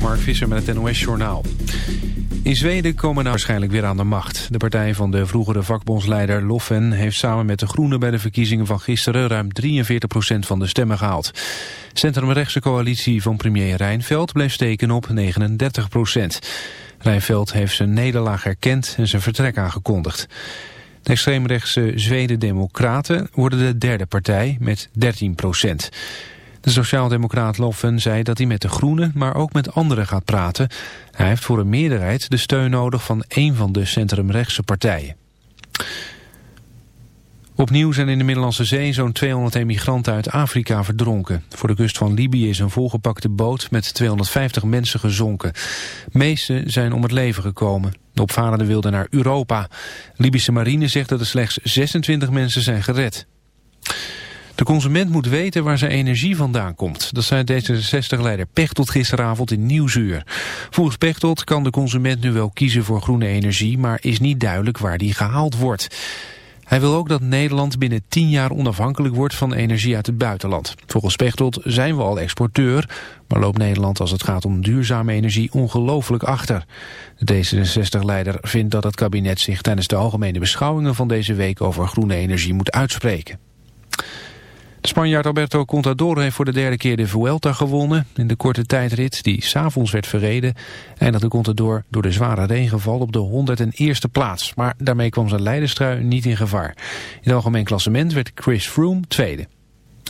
Mark Visser met het NOS-journaal. In Zweden komen nou waarschijnlijk weer aan de macht. De partij van de vroegere vakbondsleider Loffen heeft samen met de Groenen bij de verkiezingen van gisteren ruim 43% van de stemmen gehaald. Centrumrechtse coalitie van premier Rijnveld bleef steken op 39%. Rijnveld heeft zijn nederlaag erkend en zijn vertrek aangekondigd. De extreemrechtse Zweden Democraten worden de derde partij met 13 de sociaaldemocraat Loffen zei dat hij met de Groenen, maar ook met anderen gaat praten. Hij heeft voor een meerderheid de steun nodig van één van de centrumrechtse partijen. Opnieuw zijn in de Middellandse Zee zo'n 200 emigranten uit Afrika verdronken. Voor de kust van Libië is een volgepakte boot met 250 mensen gezonken. De meeste zijn om het leven gekomen. De opvarenden wilden naar Europa. Libische marine zegt dat er slechts 26 mensen zijn gered. De consument moet weten waar zijn energie vandaan komt. Dat zei D66-leider Pechtold gisteravond in Nieuwsuur. Volgens Pechtold kan de consument nu wel kiezen voor groene energie... maar is niet duidelijk waar die gehaald wordt. Hij wil ook dat Nederland binnen 10 jaar onafhankelijk wordt van energie uit het buitenland. Volgens Pechtold zijn we al exporteur, maar loopt Nederland als het gaat om duurzame energie ongelooflijk achter. De D66-leider vindt dat het kabinet zich tijdens de algemene beschouwingen van deze week over groene energie moet uitspreken. Spanjaard Alberto Contador heeft voor de derde keer de Vuelta gewonnen. In de korte tijdrit, die s'avonds werd verreden, eindigde Contador door de zware regenval op de 101ste plaats. Maar daarmee kwam zijn leiderstrui niet in gevaar. In het algemeen klassement werd Chris Froome tweede.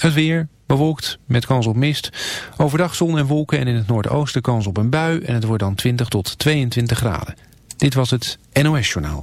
Het weer, bewolkt, met kans op mist. Overdag zon en wolken en in het noordoosten kans op een bui. En het wordt dan 20 tot 22 graden. Dit was het NOS Journaal.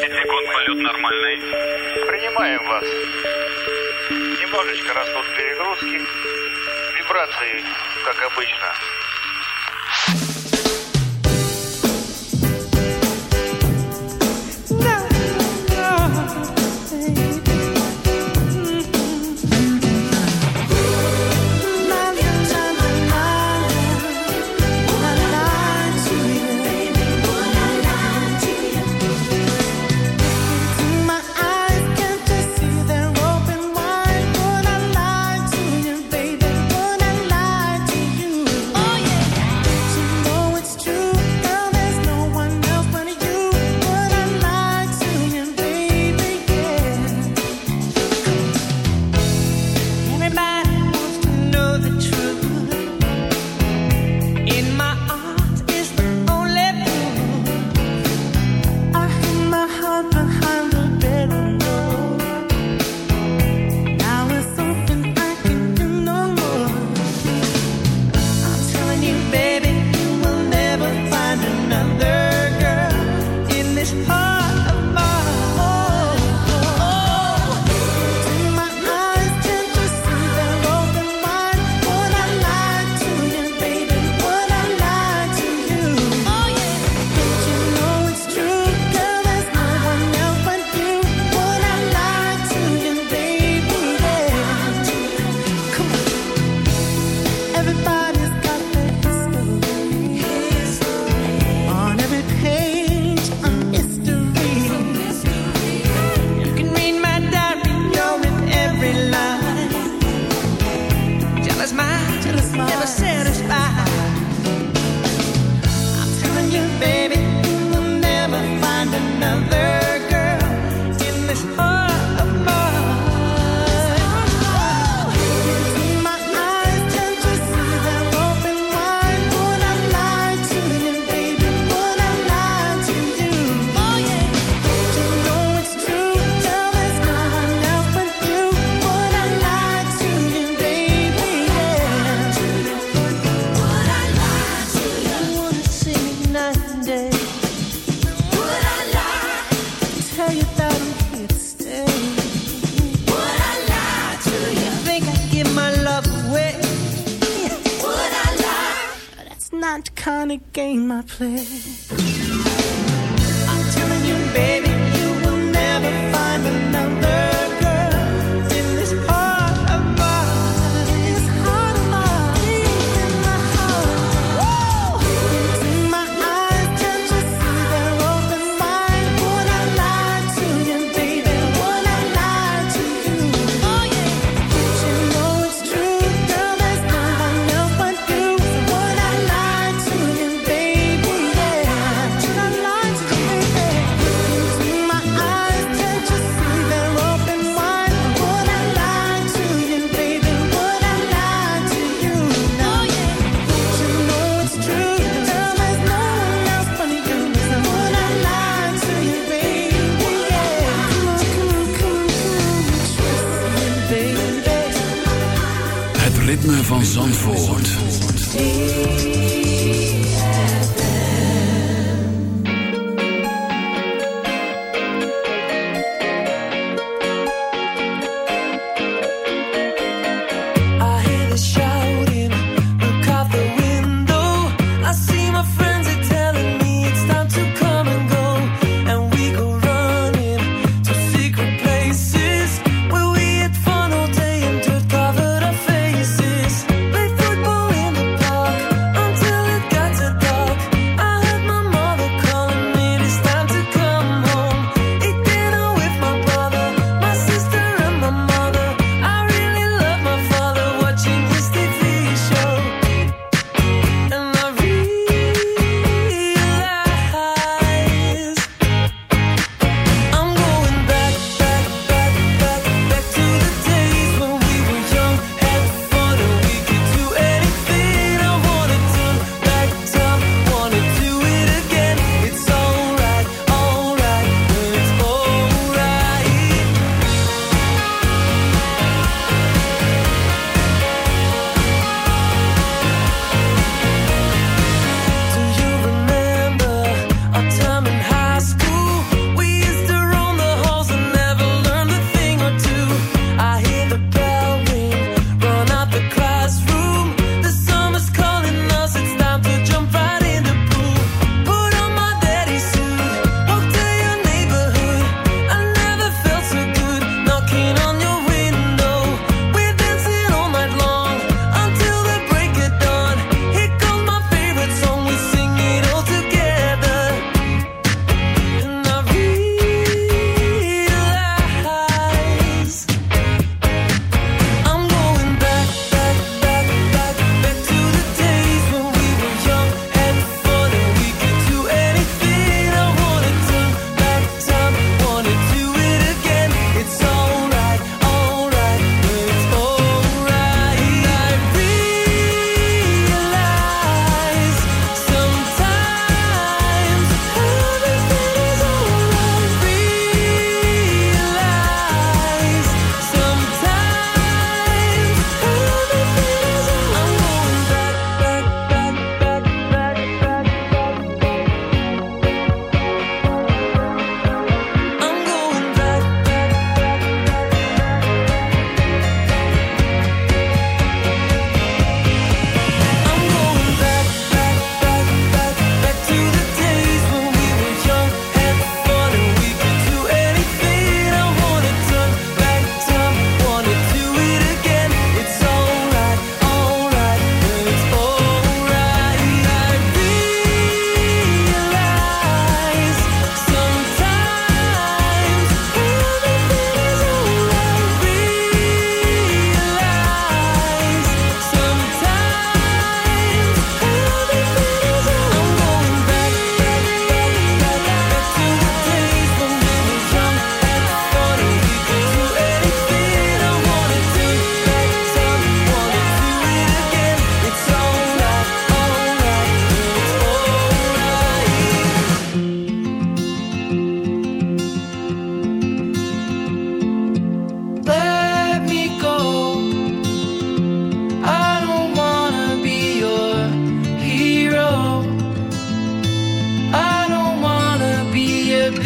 10 секунд, полет нормальный. Принимаем вас. Немножечко растут перегрузки. Вибрации, как обычно.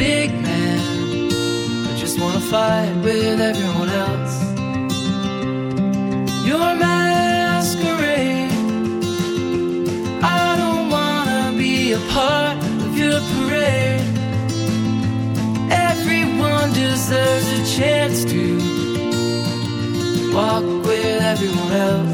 big man. I just wanna fight with everyone else. Your masquerade. I don't wanna be a part of your parade. Everyone deserves a chance to walk with everyone else.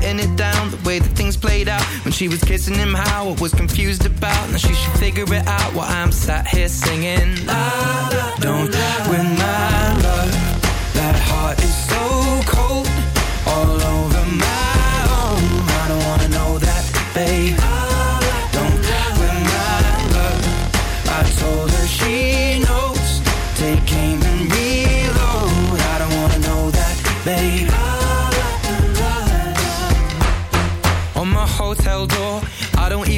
it down, the way that things played out. When she was kissing him, how I was confused about. Now she should figure it out while I'm sat here singing. La, la, don't win my love. That heart is so cold. All over my own. I don't wanna know that, babe.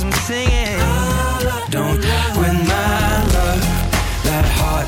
I'm singing. Don't win my love. That heart